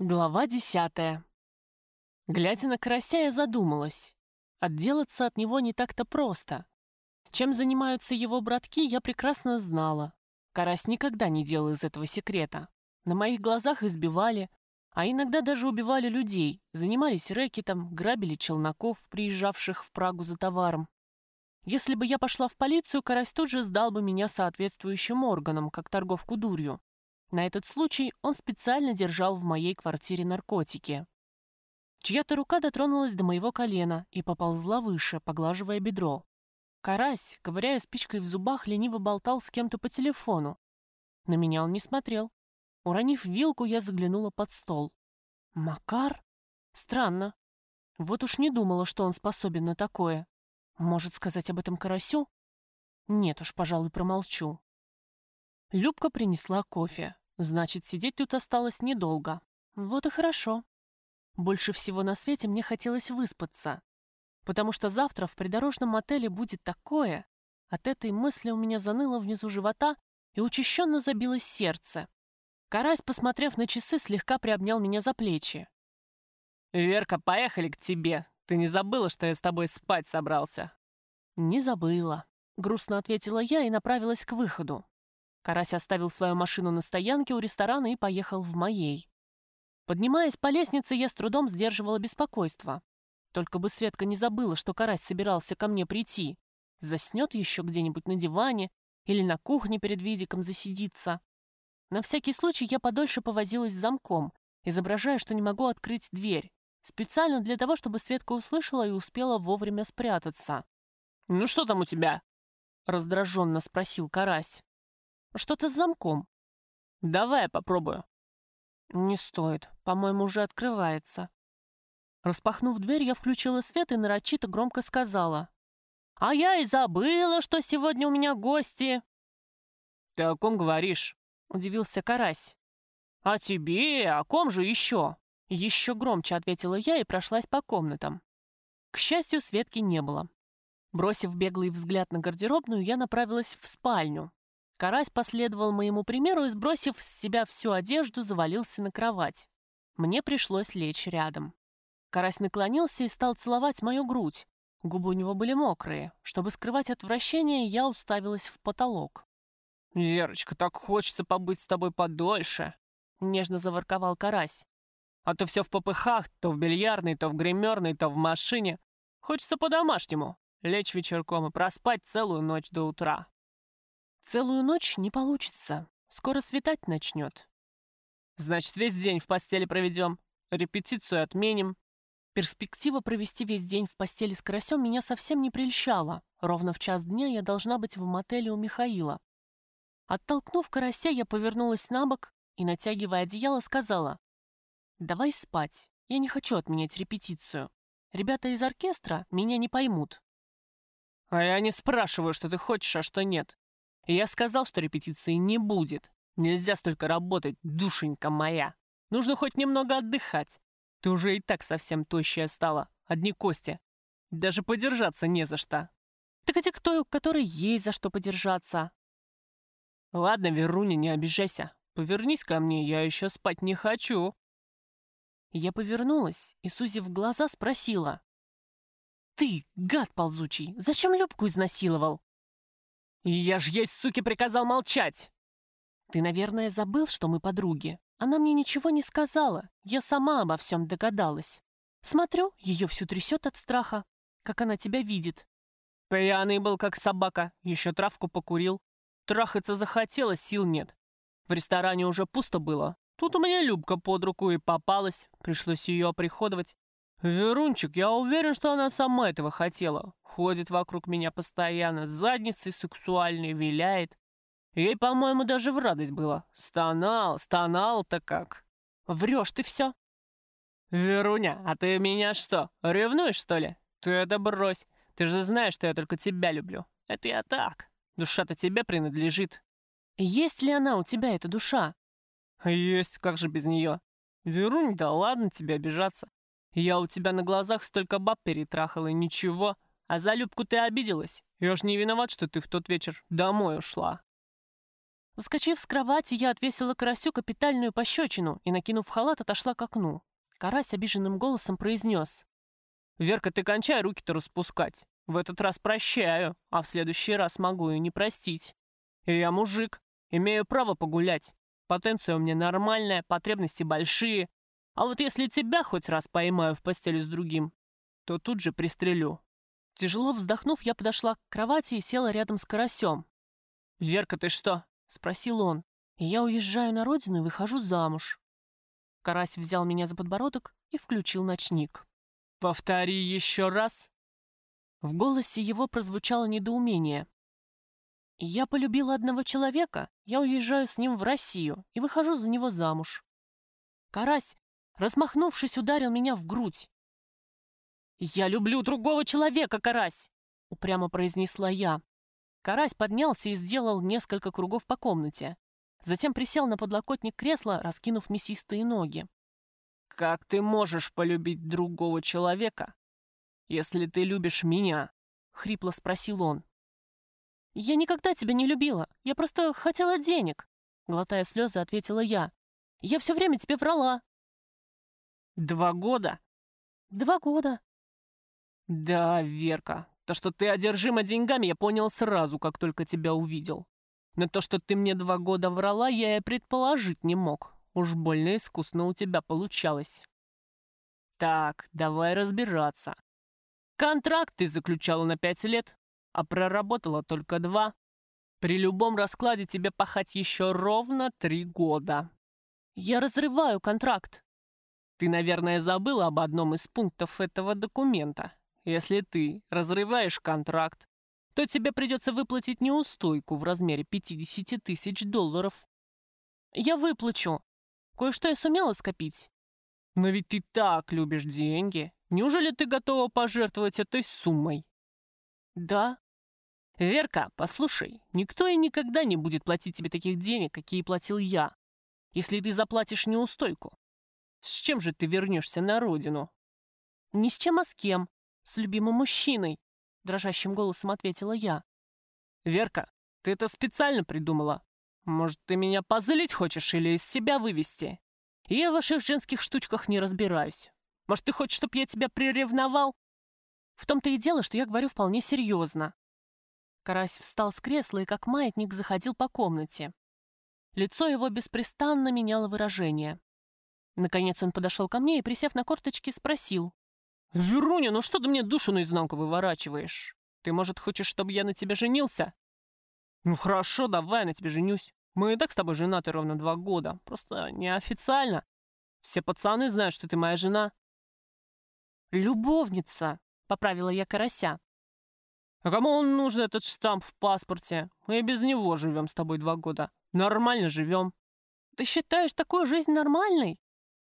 Глава десятая. Глядя на карася, я задумалась. Отделаться от него не так-то просто. Чем занимаются его братки, я прекрасно знала. Карась никогда не делал из этого секрета. На моих глазах избивали, а иногда даже убивали людей, занимались рэкетом, грабили челноков, приезжавших в Прагу за товаром. Если бы я пошла в полицию, Карась тут же сдал бы меня соответствующим органам, как торговку дурью. На этот случай он специально держал в моей квартире наркотики. Чья-то рука дотронулась до моего колена и поползла выше, поглаживая бедро. Карась, ковыряя спичкой в зубах, лениво болтал с кем-то по телефону. На меня он не смотрел. Уронив вилку, я заглянула под стол. «Макар? Странно. Вот уж не думала, что он способен на такое. Может сказать об этом Карасю? Нет уж, пожалуй, промолчу». Любка принесла кофе. Значит, сидеть тут осталось недолго. Вот и хорошо. Больше всего на свете мне хотелось выспаться. Потому что завтра в придорожном мотеле будет такое. От этой мысли у меня заныло внизу живота и учащенно забилось сердце. Карась, посмотрев на часы, слегка приобнял меня за плечи. «Верка, поехали к тебе. Ты не забыла, что я с тобой спать собрался?» «Не забыла», — грустно ответила я и направилась к выходу. Карась оставил свою машину на стоянке у ресторана и поехал в моей. Поднимаясь по лестнице, я с трудом сдерживала беспокойство. Только бы Светка не забыла, что Карась собирался ко мне прийти. Заснет еще где-нибудь на диване или на кухне перед видиком засидится. На всякий случай я подольше повозилась с замком, изображая, что не могу открыть дверь, специально для того, чтобы Светка услышала и успела вовремя спрятаться. «Ну что там у тебя?» — раздраженно спросил Карась. Что-то с замком. Давай я попробую. Не стоит. По-моему, уже открывается. Распахнув дверь, я включила свет и нарочито громко сказала. «А я и забыла, что сегодня у меня гости!» «Ты о ком говоришь?» — удивился Карась. «О тебе? О ком же еще?» Еще громче ответила я и прошлась по комнатам. К счастью, Светки не было. Бросив беглый взгляд на гардеробную, я направилась в спальню. Карась последовал моему примеру и, сбросив с себя всю одежду, завалился на кровать. Мне пришлось лечь рядом. Карась наклонился и стал целовать мою грудь. Губы у него были мокрые. Чтобы скрывать отвращение, я уставилась в потолок. «Верочка, так хочется побыть с тобой подольше!» — нежно заворковал Карась. «А то все в попыхах, то в бильярдной, то в гримерной, то в машине. Хочется по-домашнему. Лечь вечерком и проспать целую ночь до утра». Целую ночь не получится. Скоро светать начнет. Значит, весь день в постели проведем. Репетицию отменим. Перспектива провести весь день в постели с карасем меня совсем не прельщала. Ровно в час дня я должна быть в мотеле у Михаила. Оттолкнув карася, я повернулась на бок и, натягивая одеяло, сказала, «Давай спать. Я не хочу отменять репетицию. Ребята из оркестра меня не поймут». «А я не спрашиваю, что ты хочешь, а что нет. Я сказал, что репетиции не будет. Нельзя столько работать, душенька моя. Нужно хоть немного отдыхать. Ты уже и так совсем тощая стала. Одни кости. Даже подержаться не за что. Так это кто, у которой есть за что подержаться? Ладно, Веруня, не обижайся. Повернись ко мне, я еще спать не хочу. Я повернулась и, сузив глаза, спросила. «Ты, гад ползучий, зачем Любку изнасиловал?» «Я ж ей, суки, приказал молчать!» «Ты, наверное, забыл, что мы подруги. Она мне ничего не сказала. Я сама обо всем догадалась. Смотрю, ее всю трясет от страха. Как она тебя видит». Пьяный был, как собака. Еще травку покурил. Трахаться захотелось, сил нет. В ресторане уже пусто было. Тут у меня Любка под руку и попалась. Пришлось ее оприходовать. Верунчик, я уверен, что она сама этого хотела. Ходит вокруг меня постоянно, задницей сексуальной виляет. Ей, по-моему, даже в радость было. Стонал, стонал-то как. Врешь ты все. Веруня, а ты меня что, ревнуешь, что ли? Ты это брось. Ты же знаешь, что я только тебя люблю. Это я так. Душа-то тебе принадлежит. Есть ли она у тебя, эта душа? Есть, как же без нее. Верунь, да ладно тебе обижаться. Я у тебя на глазах столько баб перетрахал и ничего. А за Любку ты обиделась? Я ж не виноват, что ты в тот вечер домой ушла. Вскочив с кровати, я отвесила карасю капитальную пощечину и, накинув халат, отошла к окну. Карась обиженным голосом произнес. «Верка, ты кончай руки-то распускать. В этот раз прощаю, а в следующий раз могу и не простить. И я мужик, имею право погулять. Потенция у меня нормальная, потребности большие. А вот если тебя хоть раз поймаю в постели с другим, то тут же пристрелю». Тяжело вздохнув, я подошла к кровати и села рядом с карасем. «Верка, ты что?» — спросил он. «Я уезжаю на родину и выхожу замуж». Карась взял меня за подбородок и включил ночник. «Повтори еще раз!» В голосе его прозвучало недоумение. «Я полюбила одного человека, я уезжаю с ним в Россию и выхожу за него замуж». Карась, размахнувшись, ударил меня в грудь. «Я люблю другого человека, Карась!» — упрямо произнесла я. Карась поднялся и сделал несколько кругов по комнате. Затем присел на подлокотник кресла, раскинув мясистые ноги. «Как ты можешь полюбить другого человека, если ты любишь меня?» — хрипло спросил он. «Я никогда тебя не любила. Я просто хотела денег», — глотая слезы, ответила я. «Я все время тебе врала». «Два года?» «Два года». «Да, Верка, то, что ты одержима деньгами, я понял сразу, как только тебя увидел. Но то, что ты мне два года врала, я и предположить не мог. Уж больно искусно у тебя получалось. Так, давай разбираться. Контракт ты заключала на пять лет, а проработала только два. При любом раскладе тебе пахать еще ровно три года. Я разрываю контракт. Ты, наверное, забыла об одном из пунктов этого документа. Если ты разрываешь контракт, то тебе придется выплатить неустойку в размере 50 тысяч долларов. Я выплачу. Кое-что я сумела скопить. Но ведь ты так любишь деньги. Неужели ты готова пожертвовать этой суммой? Да. Верка, послушай, никто и никогда не будет платить тебе таких денег, какие платил я, если ты заплатишь неустойку. С чем же ты вернешься на родину? Ни с чем, а с кем с любимым мужчиной», — дрожащим голосом ответила я. «Верка, ты это специально придумала? Может, ты меня позлить хочешь или из себя вывести? Я в ваших женских штучках не разбираюсь. Может, ты хочешь, чтобы я тебя приревновал?» В том-то и дело, что я говорю вполне серьезно. Карась встал с кресла и как маятник заходил по комнате. Лицо его беспрестанно меняло выражение. Наконец он подошел ко мне и, присев на корточки, спросил. «Веруня, ну что ты мне душу наизнанку выворачиваешь? Ты, может, хочешь, чтобы я на тебя женился?» «Ну хорошо, давай я на тебе женюсь. Мы и так с тобой женаты ровно два года. Просто неофициально. Все пацаны знают, что ты моя жена». «Любовница», — поправила я карася. «А кому он нужен, этот штамп в паспорте? Мы и без него живем с тобой два года. Нормально живем». «Ты считаешь такую жизнь нормальной?» —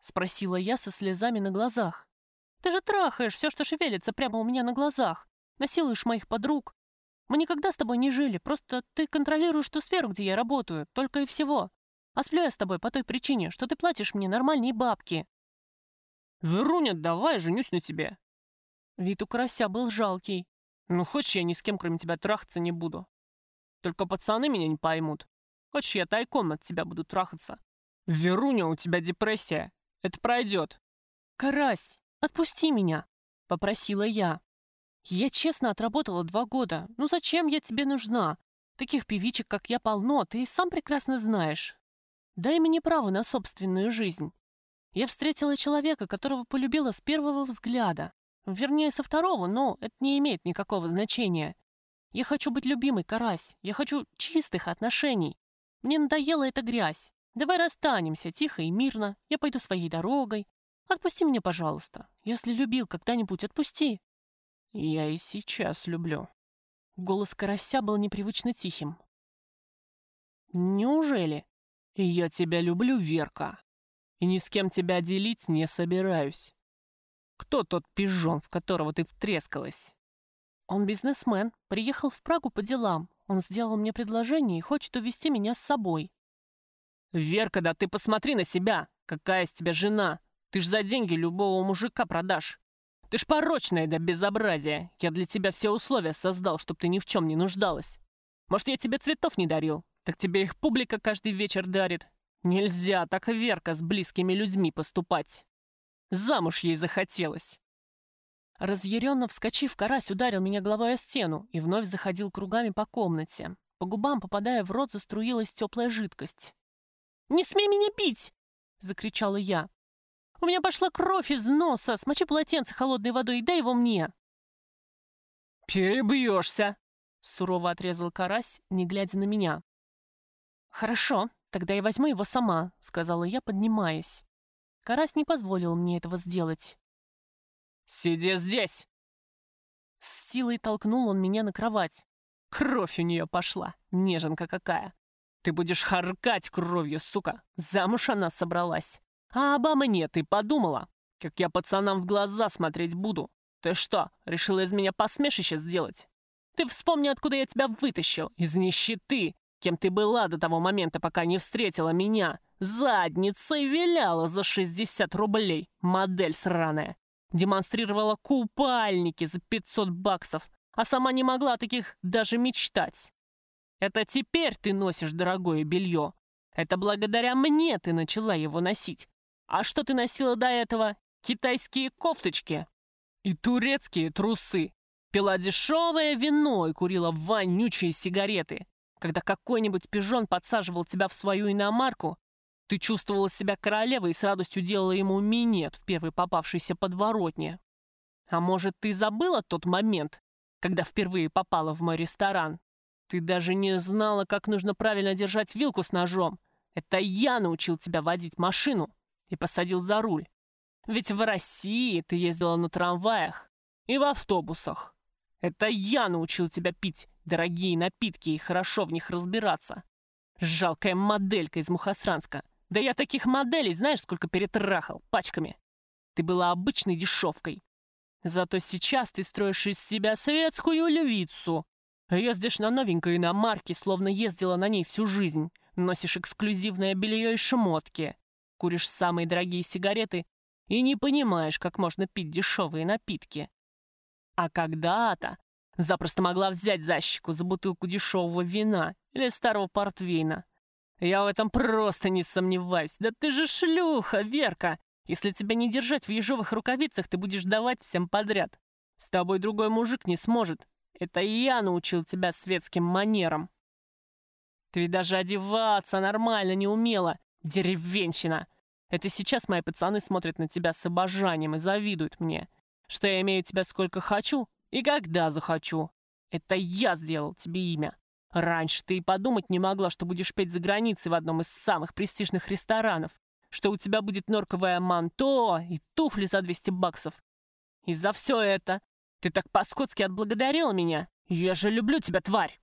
спросила я со слезами на глазах. Ты же трахаешь все, что шевелится прямо у меня на глазах. Насилуешь моих подруг. Мы никогда с тобой не жили, просто ты контролируешь ту сферу, где я работаю, только и всего. А сплю я с тобой по той причине, что ты платишь мне нормальные бабки». «Веруня, давай женюсь на тебе». Вид у карася был жалкий. «Ну, хочешь, я ни с кем, кроме тебя, трахаться не буду. Только пацаны меня не поймут. Хочешь, я тайком от тебя буду трахаться. Веруня, у тебя депрессия. Это пройдет». «Карась, «Отпусти меня», — попросила я. «Я честно отработала два года. Ну зачем я тебе нужна? Таких певичек, как я, полно, ты и сам прекрасно знаешь. Дай мне право на собственную жизнь. Я встретила человека, которого полюбила с первого взгляда. Вернее, со второго, но это не имеет никакого значения. Я хочу быть любимой, Карась. Я хочу чистых отношений. Мне надоела эта грязь. Давай расстанемся тихо и мирно. Я пойду своей дорогой. Отпусти меня, пожалуйста. Если любил когда-нибудь, отпусти. Я и сейчас люблю. Голос карася был непривычно тихим. Неужели? Я тебя люблю, Верка. И ни с кем тебя делить не собираюсь. Кто тот пижон, в которого ты втрескалась? Он бизнесмен, приехал в Прагу по делам. Он сделал мне предложение и хочет увезти меня с собой. Верка, да ты посмотри на себя! Какая из тебя жена! Ты ж за деньги любого мужика продашь. Ты ж порочная до безобразия. Я для тебя все условия создал, чтобы ты ни в чем не нуждалась. Может, я тебе цветов не дарил? Так тебе их публика каждый вечер дарит. Нельзя так Верка с близкими людьми поступать. Замуж ей захотелось. Разъяренно вскочив, карась ударил меня головой о стену и вновь заходил кругами по комнате. По губам, попадая в рот, заструилась теплая жидкость. «Не смей меня бить!» — закричала я. «У меня пошла кровь из носа! Смочи полотенце холодной водой и дай его мне!» «Перебьешься!» — сурово отрезал карась, не глядя на меня. «Хорошо, тогда я возьму его сама», — сказала я, поднимаясь. Карась не позволил мне этого сделать. «Сиди здесь!» С силой толкнул он меня на кровать. Кровь у нее пошла, неженка какая. Ты будешь харкать кровью, сука. Замуж она собралась. А обо мне ты подумала? Как я пацанам в глаза смотреть буду? Ты что, решила из меня посмешище сделать? Ты вспомни, откуда я тебя вытащил. Из нищеты. Кем ты была до того момента, пока не встретила меня. Задницей виляла за 60 рублей. Модель сраная. Демонстрировала купальники за 500 баксов а сама не могла таких даже мечтать. Это теперь ты носишь дорогое белье. Это благодаря мне ты начала его носить. А что ты носила до этого? Китайские кофточки и турецкие трусы. Пила дешевое вино и курила вонючие сигареты. Когда какой-нибудь пижон подсаживал тебя в свою иномарку, ты чувствовала себя королевой и с радостью делала ему минет в первой попавшейся подворотне. А может, ты забыла тот момент, когда впервые попала в мой ресторан. Ты даже не знала, как нужно правильно держать вилку с ножом. Это я научил тебя водить машину и посадил за руль. Ведь в России ты ездила на трамваях и в автобусах. Это я научил тебя пить дорогие напитки и хорошо в них разбираться. Жалкая моделька из Мухосранска. Да я таких моделей знаешь, сколько перетрахал пачками. Ты была обычной дешевкой, Зато сейчас ты строишь из себя светскую львицу. Ездишь на новенькой иномарке, словно ездила на ней всю жизнь. Носишь эксклюзивное белье и шмотки. Куришь самые дорогие сигареты и не понимаешь, как можно пить дешевые напитки. А когда-то запросто могла взять защику за бутылку дешевого вина или старого портвейна. Я в этом просто не сомневаюсь. Да ты же шлюха, Верка! Если тебя не держать в ежовых рукавицах, ты будешь давать всем подряд. С тобой другой мужик не сможет. Это я научил тебя светским манерам. Ты даже одеваться нормально не умела, деревенщина. Это сейчас мои пацаны смотрят на тебя с обожанием и завидуют мне, что я имею тебя сколько хочу и когда захочу. Это я сделал тебе имя. Раньше ты и подумать не могла, что будешь петь за границей в одном из самых престижных ресторанов что у тебя будет норковое манто и туфли за 200 баксов. И за все это ты так по-скотски отблагодарила меня. Я же люблю тебя, тварь!»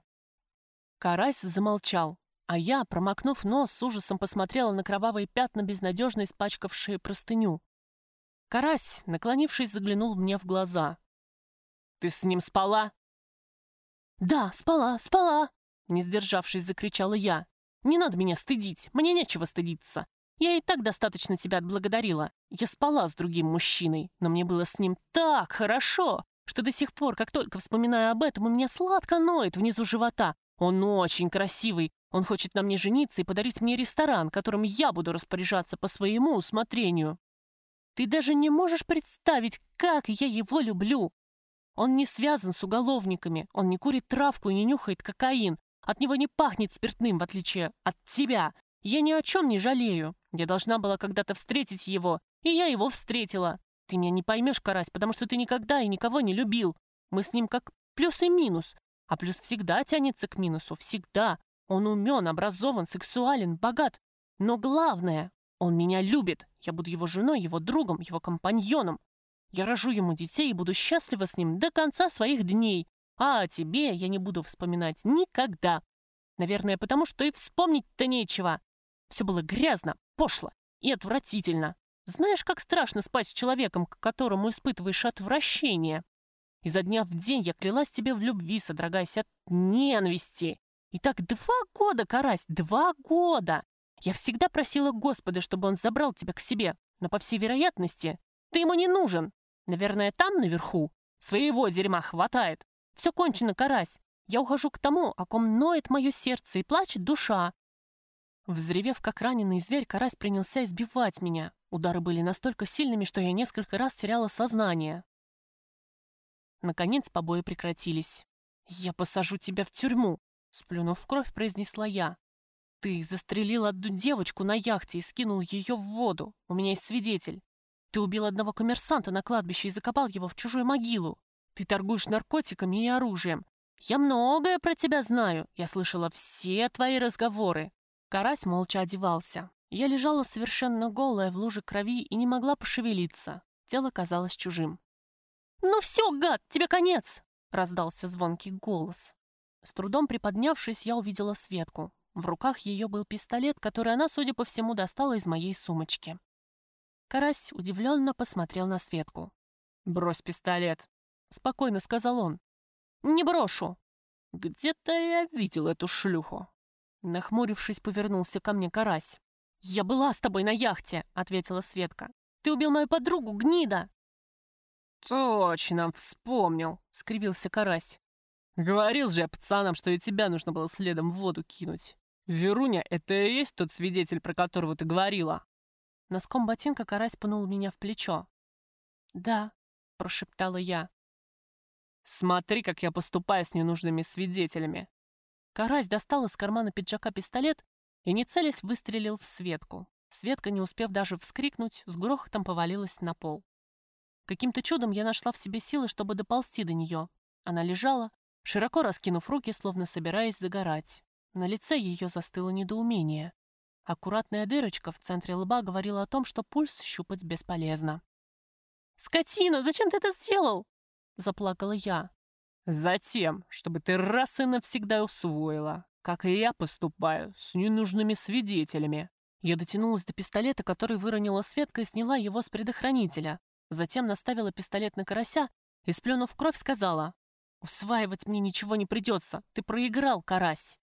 Карась замолчал, а я, промокнув нос, с ужасом посмотрела на кровавые пятна, безнадежно испачкавшие простыню. Карась, наклонившись, заглянул мне в глаза. «Ты с ним спала?» «Да, спала, спала!» Не сдержавшись, закричала я. «Не надо меня стыдить, мне нечего стыдиться. Я и так достаточно тебя отблагодарила. Я спала с другим мужчиной, но мне было с ним так хорошо, что до сих пор, как только вспоминаю об этом, у меня сладко ноет внизу живота. Он очень красивый. Он хочет на мне жениться и подарить мне ресторан, которым я буду распоряжаться по своему усмотрению. Ты даже не можешь представить, как я его люблю. Он не связан с уголовниками, он не курит травку и не нюхает кокаин. От него не пахнет спиртным, в отличие от тебя. Я ни о чем не жалею. Я должна была когда-то встретить его, и я его встретила. Ты меня не поймешь, Карась, потому что ты никогда и никого не любил. Мы с ним как плюс и минус. А плюс всегда тянется к минусу, всегда. Он умен, образован, сексуален, богат. Но главное, он меня любит. Я буду его женой, его другом, его компаньоном. Я рожу ему детей и буду счастлива с ним до конца своих дней. А о тебе я не буду вспоминать никогда. Наверное, потому что и вспомнить-то нечего. Все было грязно, пошло и отвратительно. Знаешь, как страшно спать с человеком, к которому испытываешь отвращение? Изо дня в день я клялась тебе в любви, содрогаясь от ненависти. И так два года, Карась, два года! Я всегда просила Господа, чтобы он забрал тебя к себе, но, по всей вероятности, ты ему не нужен. Наверное, там, наверху, своего дерьма хватает. Все кончено, Карась. Я ухожу к тому, о ком ноет мое сердце и плачет душа. Взревев, как раненый зверь, карась принялся избивать меня. Удары были настолько сильными, что я несколько раз теряла сознание. Наконец побои прекратились. «Я посажу тебя в тюрьму», — сплюнув в кровь, произнесла я. «Ты застрелил одну девочку на яхте и скинул ее в воду. У меня есть свидетель. Ты убил одного коммерсанта на кладбище и закопал его в чужую могилу. Ты торгуешь наркотиками и оружием. Я многое про тебя знаю. Я слышала все твои разговоры». Карась молча одевался. Я лежала совершенно голая в луже крови и не могла пошевелиться. Тело казалось чужим. «Ну все, гад, тебе конец!» — раздался звонкий голос. С трудом приподнявшись, я увидела Светку. В руках ее был пистолет, который она, судя по всему, достала из моей сумочки. Карась удивленно посмотрел на Светку. «Брось пистолет», — спокойно сказал он. «Не брошу». «Где-то я видел эту шлюху». Нахмурившись, повернулся ко мне Карась. «Я была с тобой на яхте», — ответила Светка. «Ты убил мою подругу, гнида!» «Точно, вспомнил», — скривился Карась. «Говорил же я пацанам, что и тебя нужно было следом в воду кинуть. Веруня, это и есть тот свидетель, про которого ты говорила?» Носком ботинка Карась пнул меня в плечо. «Да», — прошептала я. «Смотри, как я поступаю с ненужными свидетелями». Карась достал из кармана пиджака пистолет и, не целясь, выстрелил в Светку. Светка, не успев даже вскрикнуть, с грохотом повалилась на пол. Каким-то чудом я нашла в себе силы, чтобы доползти до нее. Она лежала, широко раскинув руки, словно собираясь загорать. На лице ее застыло недоумение. Аккуратная дырочка в центре лба говорила о том, что пульс щупать бесполезно. «Скотина, зачем ты это сделал?» — заплакала я. «Затем, чтобы ты раз и навсегда усвоила, как и я поступаю с ненужными свидетелями». Я дотянулась до пистолета, который выронила Светка, и сняла его с предохранителя. Затем наставила пистолет на карася и, сплюнув кровь, сказала, «Усваивать мне ничего не придется. Ты проиграл, карась».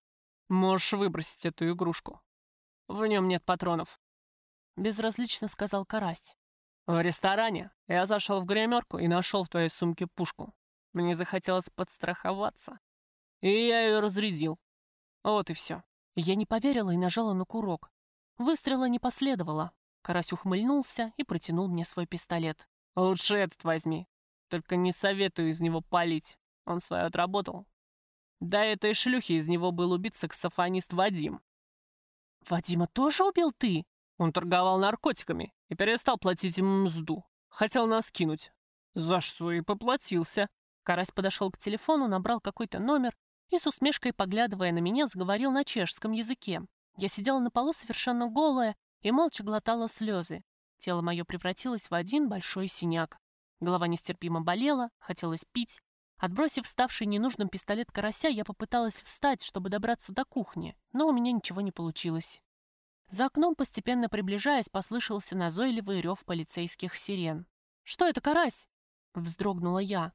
«Можешь выбросить эту игрушку. В нем нет патронов», — безразлично сказал карась. «В ресторане я зашел в гримерку и нашел в твоей сумке пушку. Мне захотелось подстраховаться, и я ее разрядил. Вот и все». Я не поверила и нажала на курок. Выстрела не последовало. Карась ухмыльнулся и протянул мне свой пистолет. Лучше этот возьми. Только не советую из него палить. Он свое отработал. Да этой шлюхи из него был убит саксофонист Вадим. Вадима тоже убил ты? Он торговал наркотиками и перестал платить им мзду. Хотел нас кинуть. За что и поплатился. Карась подошел к телефону, набрал какой-то номер и с усмешкой, поглядывая на меня, заговорил на чешском языке. Я сидела на полу совершенно голая и молча глотала слезы. Тело мое превратилось в один большой синяк. Голова нестерпимо болела, хотелось пить. Отбросив ставший ненужным пистолет карася, я попыталась встать, чтобы добраться до кухни, но у меня ничего не получилось. За окном, постепенно приближаясь, послышался назойливый рев полицейских сирен. «Что это, карась?» — вздрогнула я.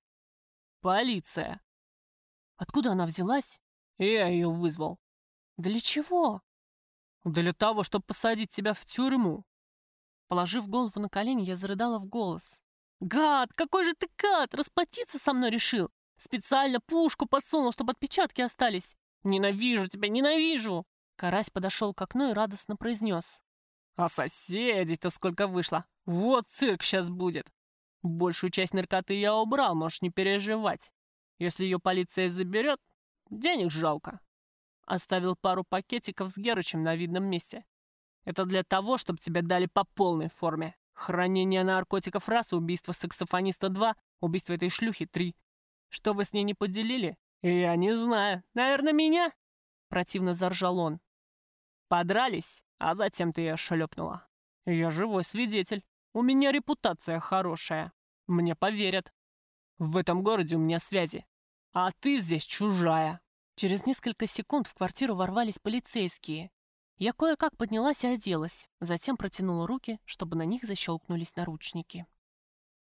«Полиция!» «Откуда она взялась?» «Я ее вызвал». «Для чего?» «Для того, чтобы посадить тебя в тюрьму. Положив голову на колени, я зарыдала в голос. «Гад! Какой же ты гад! Расплатиться со мной решил! Специально пушку подсунул, чтобы отпечатки остались! Ненавижу тебя, ненавижу!» Карась подошел к окну и радостно произнес. «А соседей-то сколько вышло! Вот цирк сейчас будет! Большую часть наркоты я убрал, можешь не переживать. Если ее полиция заберет, денег жалко. Оставил пару пакетиков с Герычем на видном месте. Это для того, чтобы тебе дали по полной форме. Хранение наркотиков раз, убийство саксофониста два, убийство этой шлюхи три. Что вы с ней не поделили? Я не знаю. Наверное, меня?» Противно заржал он. Подрались, а затем ты ее шлепнула. Я живой свидетель. У меня репутация хорошая. Мне поверят. В этом городе у меня связи. А ты здесь чужая. Через несколько секунд в квартиру ворвались полицейские. Я кое-как поднялась и оделась, затем протянула руки, чтобы на них защелкнулись наручники.